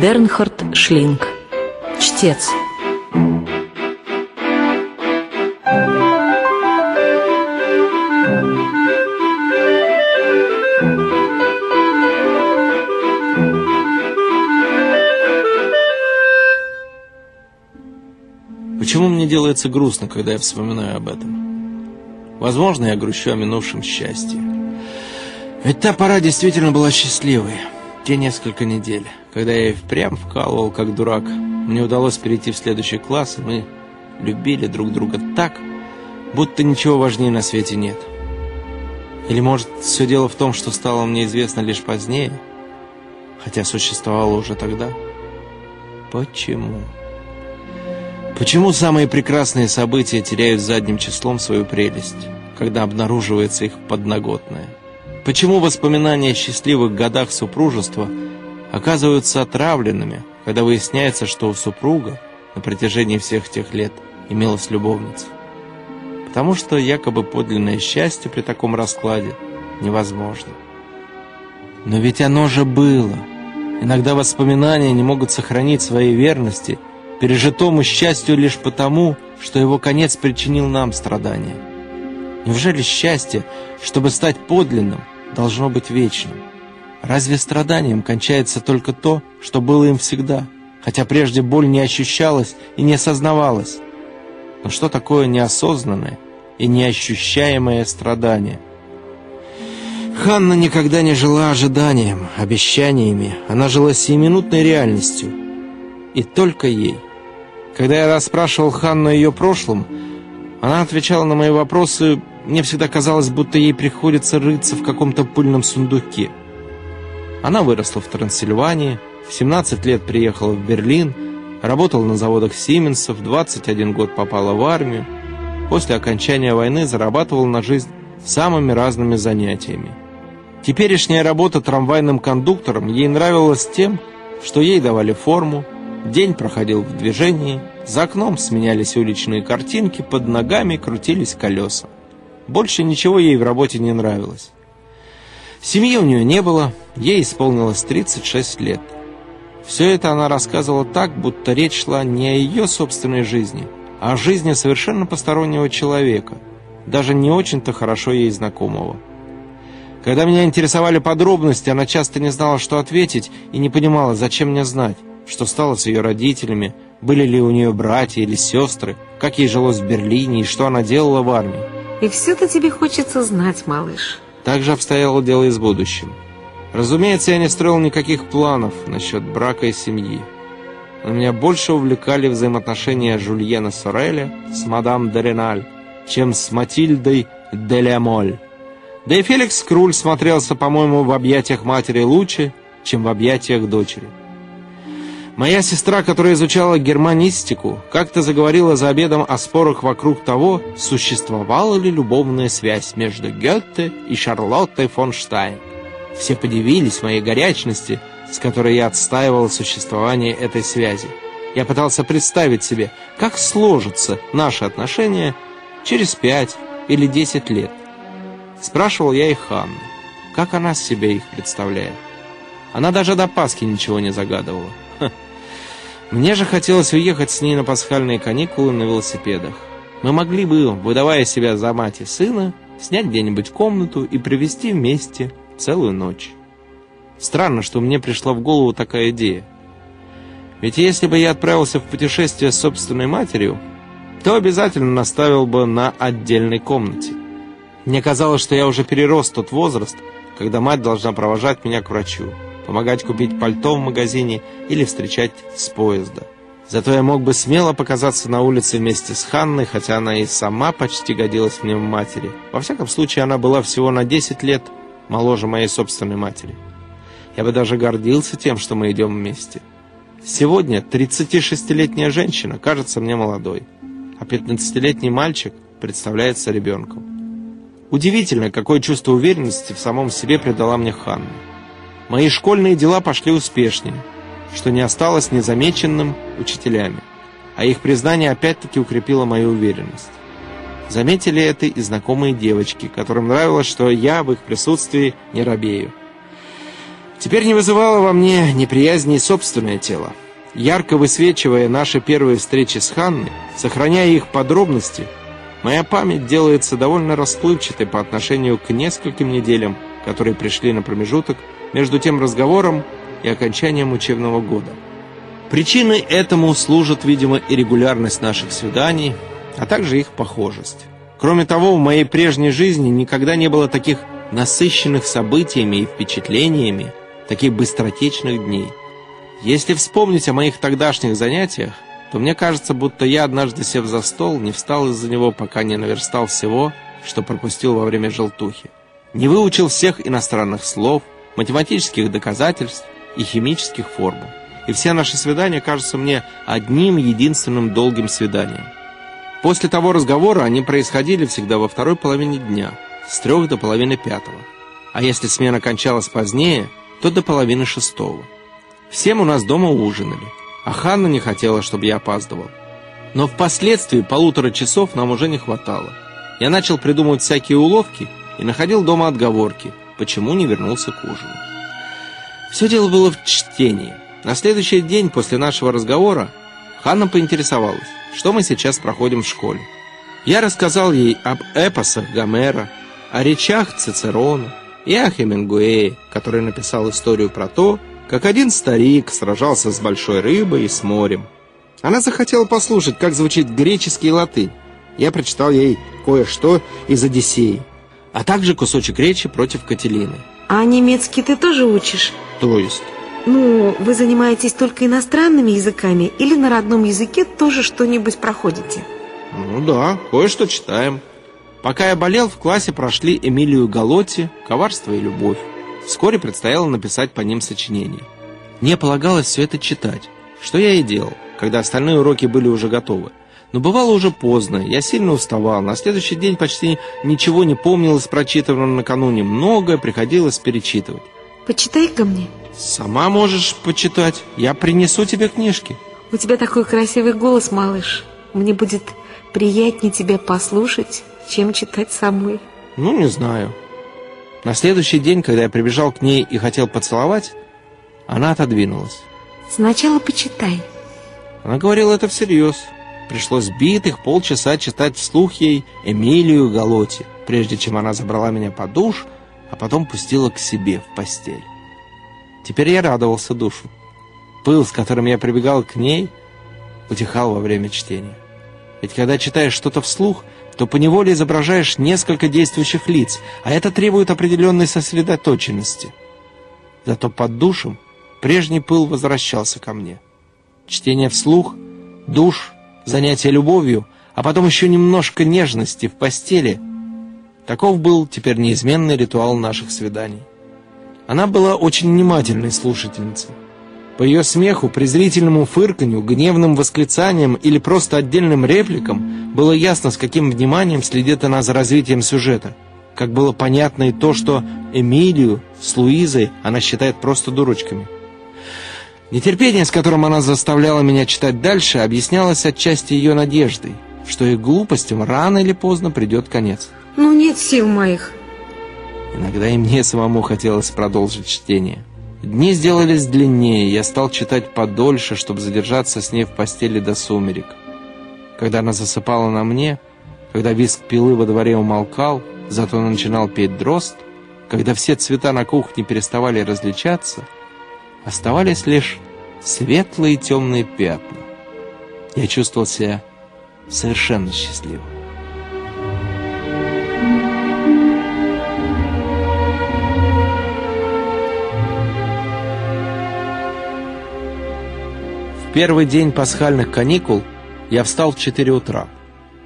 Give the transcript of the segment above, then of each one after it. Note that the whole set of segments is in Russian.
Бернхард Шлинг. Чтец. Почему мне делается грустно, когда я вспоминаю об этом? Возможно, я грущу о минувшем счастье. Ведь та пора действительно была счастливой. Те несколько недель, когда я и впрямь вкалывал, как дурак, мне удалось перейти в следующий класс, и мы любили друг друга так, будто ничего важнее на свете нет. Или, может, все дело в том, что стало мне известно лишь позднее, хотя существовало уже тогда? Почему? Почему самые прекрасные события теряют задним числом свою прелесть, когда обнаруживается их подноготное? Почему воспоминания о счастливых годах супружества оказываются отравленными, когда выясняется, что у супруга на протяжении всех тех лет имелась любовница? Потому что якобы подлинное счастье при таком раскладе невозможно. Но ведь оно же было. Иногда воспоминания не могут сохранить своей верности пережитому счастью лишь потому, что его конец причинил нам страдания. Неужели счастье, чтобы стать подлинным, должно быть вечным? Разве страданием кончается только то, что было им всегда, хотя прежде боль не ощущалась и не осознавалась? Но что такое неосознанное и неощущаемое страдание? Ханна никогда не жила ожиданием, обещаниями, она жила сиюминутной реальностью. И только ей. Когда я расспрашивал Ханну о ее прошлом, она отвечала на мои вопросы мне всегда казалось, будто ей приходится рыться в каком-то пыльном сундуке. Она выросла в Трансильвании, в 17 лет приехала в Берлин, работала на заводах Сименса, в 21 год попала в армию. После окончания войны зарабатывала на жизнь самыми разными занятиями. Теперешняя работа трамвайным кондуктором ей нравилась тем, что ей давали форму, день проходил в движении, за окном сменялись уличные картинки, под ногами крутились колеса. Больше ничего ей в работе не нравилось. Семьи у нее не было, ей исполнилось 36 лет. Все это она рассказывала так, будто речь шла не о ее собственной жизни, а о жизни совершенно постороннего человека, даже не очень-то хорошо ей знакомого. Когда меня интересовали подробности, она часто не знала, что ответить, и не понимала, зачем мне знать, что стало с ее родителями, были ли у нее братья или сестры, как ей жилось в Берлине и что она делала в армии. И все-то тебе хочется знать, малыш. Так же обстояло дело и с будущим. Разумеется, я не строил никаких планов насчет брака и семьи. Но меня больше увлекали взаимоотношения Жульена Сореля с мадам Дереналь, чем с Матильдой Делямоль. Да и Феликс Круль смотрелся, по-моему, в объятиях матери лучше, чем в объятиях дочери. Моя сестра, которая изучала германистику, как-то заговорила за обедом о спорах вокруг того, существовала ли любовная связь между Гёте и Шарлоттой фон Штайн. Все подивились моей горячности, с которой я отстаивал существование этой связи. Я пытался представить себе, как сложатся наши отношения через пять или десять лет. Спрашивал я и Ханну, как она себе их представляет. Она даже до Пасхи ничего не загадывала. Мне же хотелось уехать с ней на пасхальные каникулы на велосипедах. Мы могли бы, выдавая себя за мать и сына, снять где-нибудь комнату и провести вместе целую ночь. Странно, что мне пришла в голову такая идея. Ведь если бы я отправился в путешествие с собственной матерью, то обязательно наставил бы на отдельной комнате. Мне казалось, что я уже перерос тот возраст, когда мать должна провожать меня к врачу помогать купить пальто в магазине или встречать с поезда. Зато я мог бы смело показаться на улице вместе с Ханной, хотя она и сама почти годилась мне в матери. Во всяком случае, она была всего на 10 лет моложе моей собственной матери. Я бы даже гордился тем, что мы идем вместе. Сегодня 36-летняя женщина кажется мне молодой, а 15-летний мальчик представляется ребенком. Удивительно, какое чувство уверенности в самом себе придала мне Ханна. Мои школьные дела пошли успешнее, что не осталось незамеченным учителями, а их признание опять-таки укрепило мою уверенность. Заметили это и знакомые девочки, которым нравилось, что я в их присутствии не робею. Теперь не вызывало во мне неприязни и собственное тело. Ярко высвечивая наши первые встречи с Ханной, сохраняя их подробности, моя память делается довольно расплывчатой по отношению к нескольким неделям, которые пришли на промежуток между тем разговором и окончанием учебного года. Причиной этому служит, видимо, и регулярность наших свиданий, а также их похожесть. Кроме того, в моей прежней жизни никогда не было таких насыщенных событиями и впечатлениями, таких быстротечных дней. Если вспомнить о моих тогдашних занятиях, то мне кажется, будто я однажды сев за стол, не встал из-за него, пока не наверстал всего, что пропустил во время желтухи. Не выучил всех иностранных слов, математических доказательств и химических формул. И все наши свидания кажутся мне одним единственным долгим свиданием. После того разговора они происходили всегда во второй половине дня, с трех до половины пятого. А если смена кончалась позднее, то до половины шестого. Всем у нас дома ужинали, а Ханна не хотела, чтобы я опаздывал. Но впоследствии полутора часов нам уже не хватало. Я начал придумывать всякие уловки и находил дома отговорки, почему не вернулся к ужину. Все дело было в чтении. На следующий день после нашего разговора Ханна поинтересовалась, что мы сейчас проходим в школе. Я рассказал ей об эпосах Гомера, о речах Цицерона и о Хемингуэе, который написал историю про то, как один старик сражался с большой рыбой и с морем. Она захотела послушать, как звучит греческий латынь. Я прочитал ей кое-что из Одиссеи, а также кусочек речи против Кателины. А немецкий ты тоже учишь? То есть? Ну, вы занимаетесь только иностранными языками или на родном языке тоже что-нибудь проходите? Ну да, кое-что читаем. Пока я болел, в классе прошли Эмилию Галотти «Коварство и любовь». Вскоре предстояло написать по ним сочинение. Мне полагалось все это читать, что я и делал, когда остальные уроки были уже готовы. Но бывало уже поздно, я сильно уставал, на следующий день почти ничего не помнил из прочитанного накануне, многое приходилось перечитывать. Почитай-ка мне. Сама можешь почитать, я принесу тебе книжки. У тебя такой красивый голос, малыш. Мне будет приятнее тебя послушать, чем читать самой. Ну, не знаю. На следующий день, когда я прибежал к ней и хотел поцеловать, она отодвинулась. Сначала почитай. Она говорила это всерьез. Пришлось битых полчаса читать вслух ей Эмилию Галоти, прежде чем она забрала меня под душ, а потом пустила к себе в постель. Теперь я радовался душу. Пыл, с которым я прибегал к ней, утихал во время чтения. Ведь когда читаешь что-то вслух, то поневоле изображаешь несколько действующих лиц, а это требует определенной сосредоточенности. Зато под душем прежний пыл возвращался ко мне. Чтение вслух, душ, занятие любовью, а потом еще немножко нежности в постели. Таков был теперь неизменный ритуал наших свиданий. Она была очень внимательной слушательницей. По ее смеху, презрительному фырканью, гневным восклицаниям или просто отдельным репликам было ясно, с каким вниманием следит она за развитием сюжета. Как было понятно и то, что Эмилию с Луизой она считает просто дурочками. Нетерпение, с которым она заставляла меня читать дальше, объяснялось отчасти ее надеждой, что их глупостям рано или поздно придет конец. Ну, нет сил моих. Иногда и мне самому хотелось продолжить чтение. Дни сделались длиннее, я стал читать подольше, чтобы задержаться с ней в постели до сумерек. Когда она засыпала на мне, когда виск пилы во дворе умолкал, зато начинал петь дрозд, когда все цвета на кухне переставали различаться, оставались лишь светлые темные пятна. Я чувствовал себя совершенно счастливым. первый день пасхальных каникул я встал в 4 утра.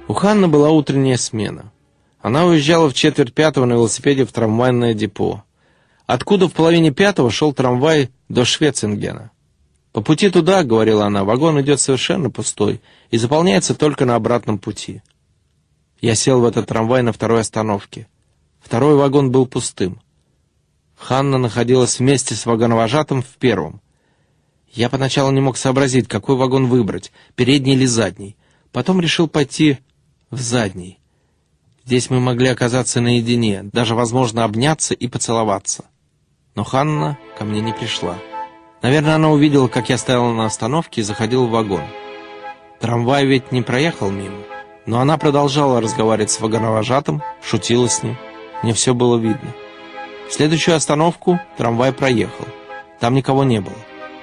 У Ханны была утренняя смена. Она уезжала в четверть пятого на велосипеде в трамвайное депо, откуда в половине пятого шел трамвай до Швецингена. По пути туда, говорила она, вагон идет совершенно пустой и заполняется только на обратном пути. Я сел в этот трамвай на второй остановке. Второй вагон был пустым. Ханна находилась вместе с вагоновожатым в первом. Я поначалу не мог сообразить, какой вагон выбрать, передний или задний. Потом решил пойти в задний. Здесь мы могли оказаться наедине, даже, возможно, обняться и поцеловаться. Но Ханна ко мне не пришла. Наверное, она увидела, как я стоял на остановке и заходил в вагон. Трамвай ведь не проехал мимо. Но она продолжала разговаривать с вагоновожатым, шутила с ним. Мне все было видно. В следующую остановку трамвай проехал. Там никого не было.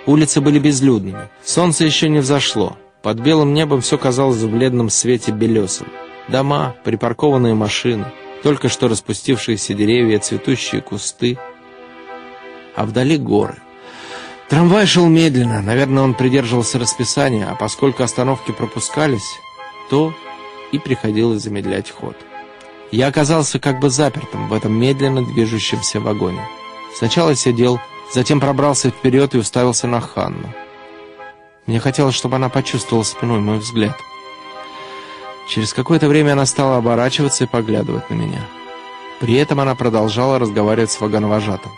Улицы были безлюдными. Солнце еще не взошло. Под белым небом все казалось в бледном свете белесом. Дома, припаркованные машины, только что распустившиеся деревья, цветущие кусты. А вдали горы. Трамвай шел медленно. Наверное, он придерживался расписания, а поскольку остановки пропускались, то и приходилось замедлять ход. Я оказался как бы запертым в этом медленно движущемся вагоне. Сначала сидел, затем пробрался вперед и уставился на Ханну. Мне хотелось, чтобы она почувствовала спиной мой взгляд. Через какое-то время она стала оборачиваться и поглядывать на меня. При этом она продолжала разговаривать с вагоновожатым.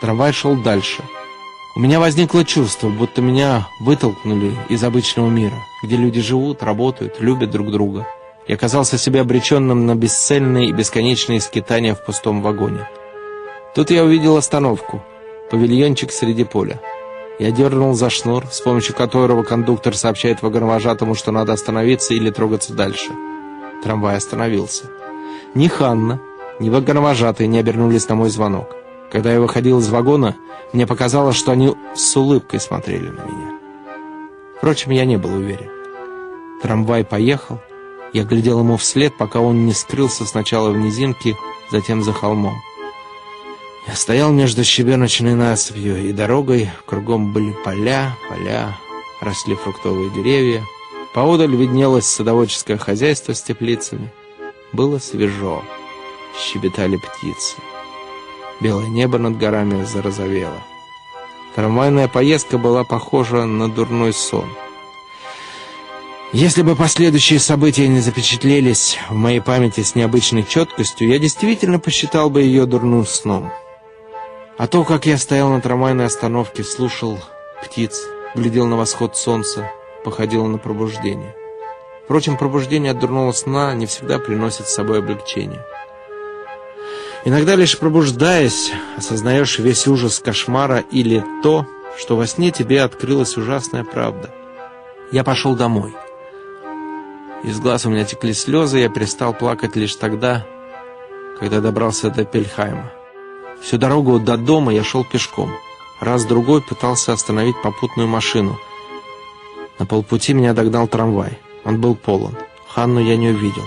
Трамвай шел дальше. У меня возникло чувство, будто меня вытолкнули из обычного мира, где люди живут, работают, любят друг друга. Я казался себе обреченным на бесцельные и бесконечные скитания в пустом вагоне. Тут я увидел остановку, павильончик среди поля. Я дернул за шнур, с помощью которого кондуктор сообщает вагоновожатому, что надо остановиться или трогаться дальше. Трамвай остановился. Ни Ханна, ни вагоновожатые не обернулись на мой звонок. Когда я выходил из вагона, мне показалось, что они с улыбкой смотрели на меня. Впрочем, я не был уверен. Трамвай поехал. Я глядел ему вслед, пока он не скрылся сначала в низинке, затем за холмом. Я стоял между щебеночной насыпью и дорогой, кругом были поля, поля, росли фруктовые деревья. Поодаль виднелось садоводческое хозяйство с теплицами. Было свежо, щебетали птицы. Белое небо над горами зарозовело. Трамвайная поездка была похожа на дурной сон. Если бы последующие события не запечатлелись в моей памяти с необычной четкостью, я действительно посчитал бы ее дурным сном. А то, как я стоял на трамвайной остановке, слушал птиц, глядел на восход солнца, походило на пробуждение. Впрочем, пробуждение от дурного сна не всегда приносит с собой облегчение. Иногда лишь пробуждаясь, осознаешь весь ужас кошмара или то, что во сне тебе открылась ужасная правда. Я пошел домой. Из глаз у меня текли слезы, я перестал плакать лишь тогда, когда добрался до Пельхайма. Всю дорогу до дома я шел пешком. Раз-другой пытался остановить попутную машину. На полпути меня догнал трамвай. Он был полон. Ханну я не увидел.